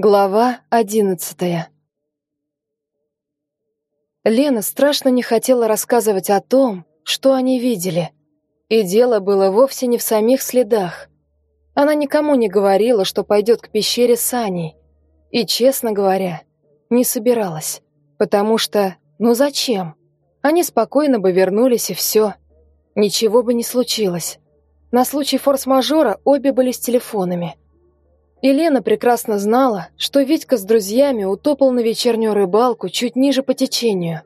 Глава одиннадцатая Лена страшно не хотела рассказывать о том, что они видели. И дело было вовсе не в самих следах. Она никому не говорила, что пойдет к пещере с Аней. И, честно говоря, не собиралась. Потому что, ну зачем? Они спокойно бы вернулись и все. Ничего бы не случилось. На случай форс-мажора обе были с телефонами – Елена прекрасно знала, что Витька с друзьями утопал на вечернюю рыбалку чуть ниже по течению,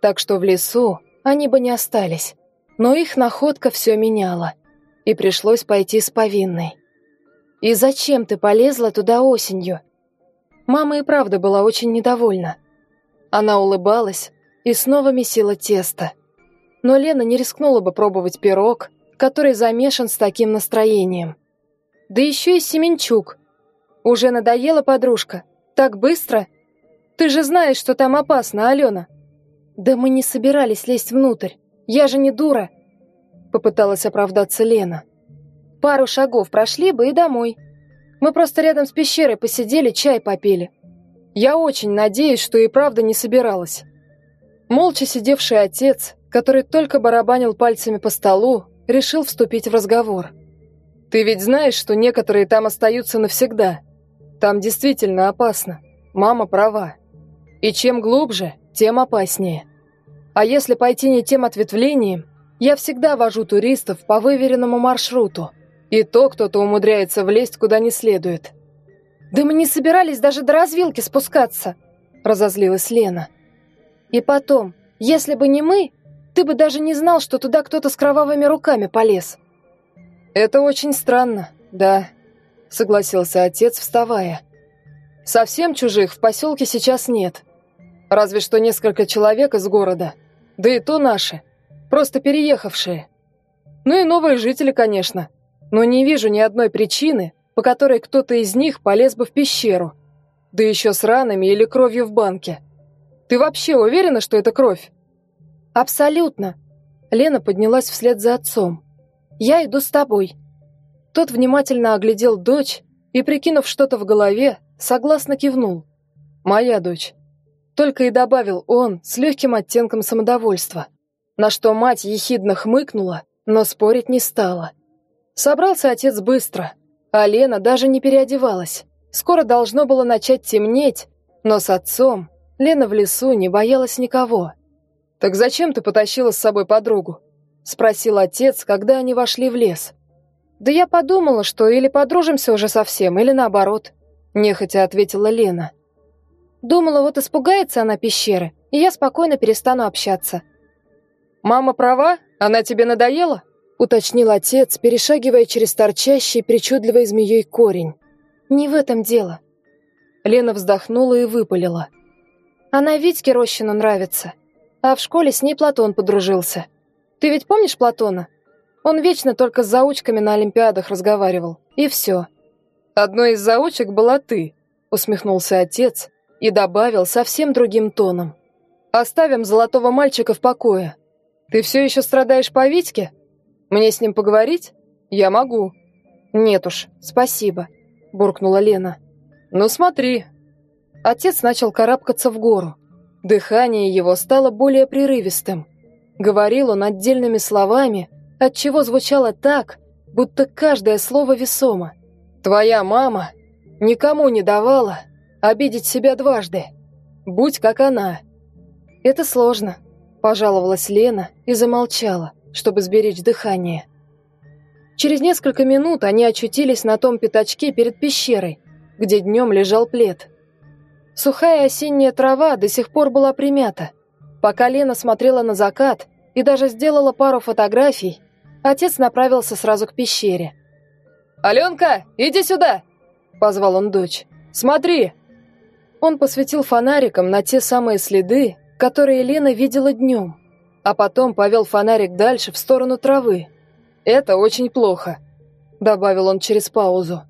так что в лесу они бы не остались. Но их находка все меняла, и пришлось пойти с повинной. «И зачем ты полезла туда осенью?» Мама и правда была очень недовольна. Она улыбалась и снова месила тесто. Но Лена не рискнула бы пробовать пирог, который замешан с таким настроением. Да еще и Семенчук, «Уже надоела, подружка? Так быстро? Ты же знаешь, что там опасно, Алена!» «Да мы не собирались лезть внутрь. Я же не дура!» Попыталась оправдаться Лена. «Пару шагов прошли бы и домой. Мы просто рядом с пещерой посидели, чай попили. Я очень надеюсь, что и правда не собиралась». Молча сидевший отец, который только барабанил пальцами по столу, решил вступить в разговор. «Ты ведь знаешь, что некоторые там остаются навсегда?» Там действительно опасно. Мама права. И чем глубже, тем опаснее. А если пойти не тем ответвлением, я всегда вожу туристов по выверенному маршруту. И то кто-то умудряется влезть куда не следует. «Да мы не собирались даже до развилки спускаться», – разозлилась Лена. «И потом, если бы не мы, ты бы даже не знал, что туда кто-то с кровавыми руками полез». «Это очень странно, да», — согласился отец, вставая. «Совсем чужих в поселке сейчас нет. Разве что несколько человек из города. Да и то наши. Просто переехавшие. Ну и новые жители, конечно. Но не вижу ни одной причины, по которой кто-то из них полез бы в пещеру. Да еще с ранами или кровью в банке. Ты вообще уверена, что это кровь?» «Абсолютно». Лена поднялась вслед за отцом. «Я иду с тобой». Тот внимательно оглядел дочь и, прикинув что-то в голове, согласно кивнул. «Моя дочь». Только и добавил он с легким оттенком самодовольства, на что мать ехидно хмыкнула, но спорить не стала. Собрался отец быстро, а Лена даже не переодевалась. Скоро должно было начать темнеть, но с отцом Лена в лесу не боялась никого. «Так зачем ты потащила с собой подругу?» — спросил отец, когда они вошли в лес. «Да я подумала, что или подружимся уже совсем, или наоборот», — нехотя ответила Лена. «Думала, вот испугается она пещеры, и я спокойно перестану общаться». «Мама права? Она тебе надоела?» — уточнил отец, перешагивая через торчащий причудливой змеей корень. «Не в этом дело». Лена вздохнула и выпалила. «Она Витьке Рощину нравится, а в школе с ней Платон подружился. Ты ведь помнишь Платона?» Он вечно только с заучками на олимпиадах разговаривал. И все. «Одной из заучек была ты», — усмехнулся отец и добавил совсем другим тоном. «Оставим золотого мальчика в покое. Ты все еще страдаешь по Витьке? Мне с ним поговорить? Я могу». «Нет уж, спасибо», — буркнула Лена. «Ну смотри». Отец начал карабкаться в гору. Дыхание его стало более прерывистым. Говорил он отдельными словами, отчего звучало так, будто каждое слово весомо. «Твоя мама никому не давала обидеть себя дважды. Будь как она». «Это сложно», – пожаловалась Лена и замолчала, чтобы сберечь дыхание. Через несколько минут они очутились на том пятачке перед пещерой, где днем лежал плед. Сухая осенняя трава до сих пор была примята. Пока Лена смотрела на закат и даже сделала пару фотографий, Отец направился сразу к пещере. «Аленка, иди сюда!» – позвал он дочь. «Смотри!» Он посветил фонариком на те самые следы, которые Лена видела днем, а потом повел фонарик дальше в сторону травы. «Это очень плохо», – добавил он через паузу.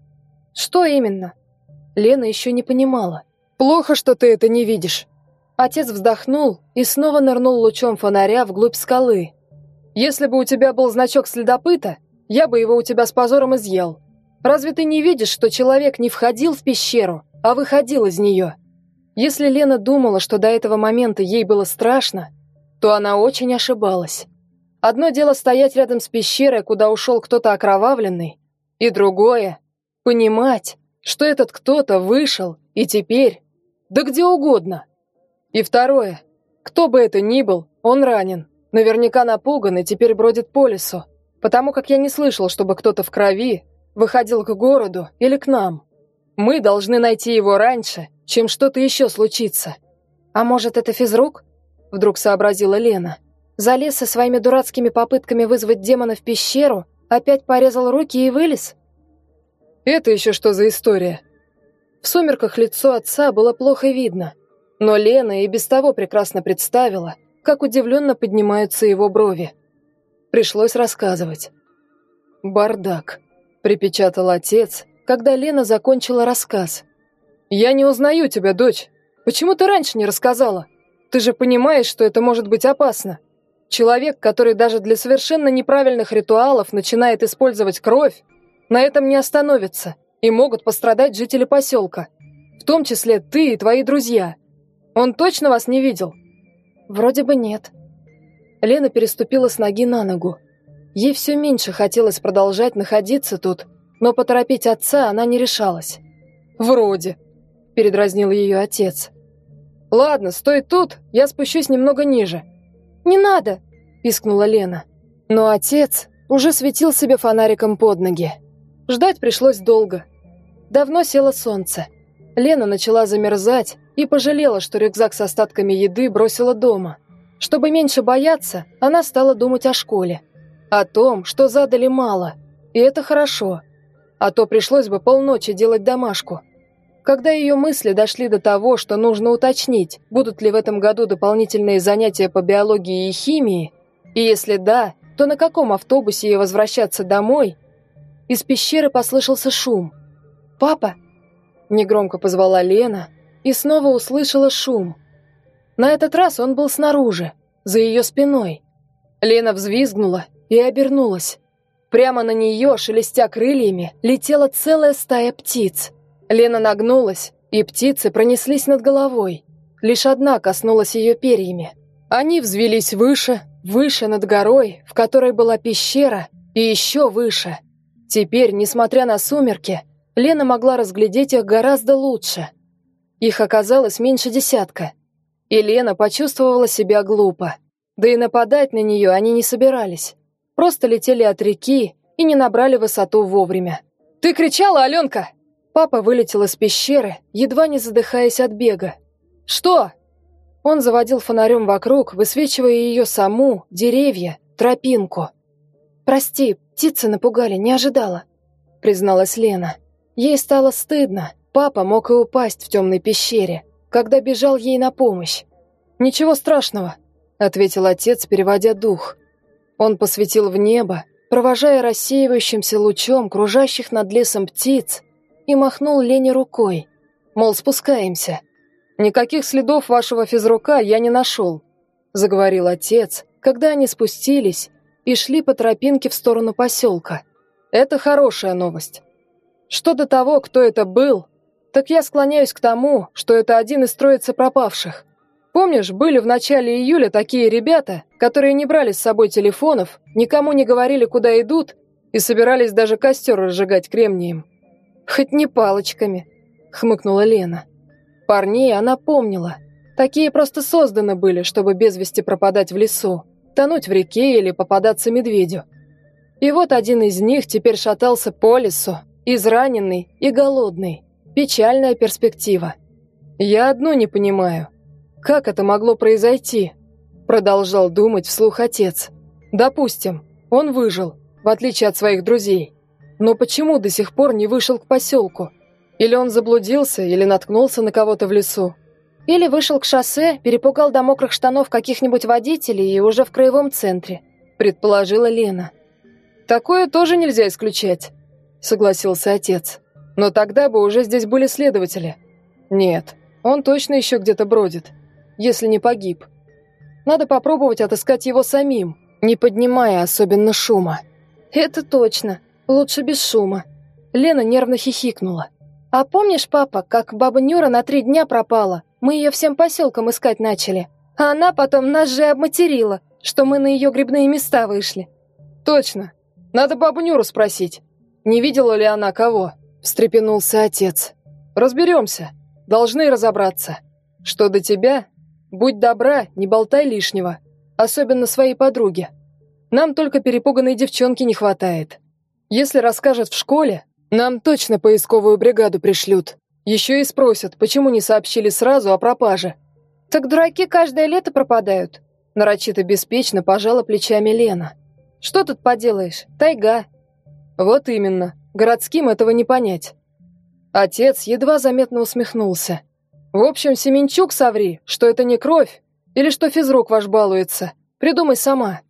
«Что именно?» Лена еще не понимала. «Плохо, что ты это не видишь». Отец вздохнул и снова нырнул лучом фонаря вглубь скалы, если бы у тебя был значок следопыта, я бы его у тебя с позором изъел. Разве ты не видишь, что человек не входил в пещеру, а выходил из нее. Если Лена думала, что до этого момента ей было страшно, то она очень ошибалась. Одно дело стоять рядом с пещерой, куда ушел кто-то окровавленный, и другое — понимать, что этот кто-то вышел и теперь, да где угодно. И второе, кто бы это ни был, он ранен, наверняка напуган и теперь бродит по лесу, потому как я не слышал, чтобы кто-то в крови выходил к городу или к нам. Мы должны найти его раньше, чем что-то еще случится. А может, это физрук? Вдруг сообразила Лена. Залез со своими дурацкими попытками вызвать демона в пещеру, опять порезал руки и вылез? Это еще что за история? В сумерках лицо отца было плохо видно, но Лена и без того прекрасно представила, как удивленно поднимаются его брови. Пришлось рассказывать. «Бардак», — припечатал отец, когда Лена закончила рассказ. «Я не узнаю тебя, дочь. Почему ты раньше не рассказала? Ты же понимаешь, что это может быть опасно. Человек, который даже для совершенно неправильных ритуалов начинает использовать кровь, на этом не остановится, и могут пострадать жители поселка, в том числе ты и твои друзья. Он точно вас не видел?» «Вроде бы нет». Лена переступила с ноги на ногу. Ей все меньше хотелось продолжать находиться тут, но поторопить отца она не решалась. «Вроде», — передразнил ее отец. «Ладно, стой тут, я спущусь немного ниже». «Не надо!» – пискнула Лена. Но отец уже светил себе фонариком под ноги. Ждать пришлось долго. Давно село солнце. Лена начала замерзать и пожалела, что рюкзак с остатками еды бросила дома. Чтобы меньше бояться, она стала думать о школе. О том, что задали мало. И это хорошо. А то пришлось бы полночи делать домашку. Когда ее мысли дошли до того, что нужно уточнить, будут ли в этом году дополнительные занятия по биологии и химии, и если да, то на каком автобусе ей возвращаться домой, из пещеры послышался шум. «Папа!» – негромко позвала Лена и снова услышала шум. На этот раз он был снаружи, за ее спиной. Лена взвизгнула и обернулась. Прямо на нее, шелестя крыльями, летела целая стая птиц – Лена нагнулась, и птицы пронеслись над головой. Лишь одна коснулась ее перьями. Они взвелись выше, выше над горой, в которой была пещера, и еще выше. Теперь, несмотря на сумерки, Лена могла разглядеть их гораздо лучше. Их оказалось меньше десятка. И Лена почувствовала себя глупо. Да и нападать на нее они не собирались. Просто летели от реки и не набрали высоту вовремя. «Ты кричала, Аленка!» Папа вылетел из пещеры, едва не задыхаясь от бега. «Что?» Он заводил фонарем вокруг, высвечивая ее саму, деревья, тропинку. «Прости, птицы напугали, не ожидала», — призналась Лена. Ей стало стыдно, папа мог и упасть в темной пещере, когда бежал ей на помощь. «Ничего страшного», — ответил отец, переводя дух. Он посветил в небо, провожая рассеивающимся лучом кружащих над лесом птиц, и махнул Лене рукой, мол, спускаемся. «Никаких следов вашего физрука я не нашел», — заговорил отец, когда они спустились и шли по тропинке в сторону поселка. «Это хорошая новость. Что до того, кто это был, так я склоняюсь к тому, что это один из троицы пропавших. Помнишь, были в начале июля такие ребята, которые не брали с собой телефонов, никому не говорили, куда идут, и собирались даже костер разжигать кремнием. «Хоть не палочками», — хмыкнула Лена. Парней она помнила. Такие просто созданы были, чтобы без вести пропадать в лесу, тонуть в реке или попадаться медведю. И вот один из них теперь шатался по лесу, израненный и голодный. Печальная перспектива. «Я одно не понимаю. Как это могло произойти?» Продолжал думать вслух отец. «Допустим, он выжил, в отличие от своих друзей. Но почему до сих пор не вышел к поселку? Или он заблудился, или наткнулся на кого-то в лесу? Или вышел к шоссе, перепугал до мокрых штанов каких-нибудь водителей и уже в краевом центре, предположила Лена. Такое тоже нельзя исключать, согласился отец. Но тогда бы уже здесь были следователи. Нет, он точно еще где-то бродит, если не погиб. Надо попробовать отыскать его самим, не поднимая особенно шума. Это точно, Лучше без шума. Лена нервно хихикнула. А помнишь, папа, как баба Нюра на три дня пропала? Мы ее всем поселкам искать начали. А она потом нас же обматерила, что мы на ее грибные места вышли. Точно. Надо бабу Нюру спросить. Не видела ли она кого? Встрепенулся отец. Разберемся. Должны разобраться. Что до тебя, будь добра, не болтай лишнего. Особенно своей подруге. Нам только перепуганной девчонки не хватает. Если расскажет в школе, нам точно поисковую бригаду пришлют. Еще и спросят, почему не сообщили сразу о пропаже. Так дураки каждое лето пропадают. Нарочито беспечно пожала плечами Лена. Что тут поделаешь? Тайга. Вот именно. Городским этого не понять. Отец едва заметно усмехнулся. В общем, Семенчук соври, что это не кровь, или что физрук ваш балуется. Придумай сама.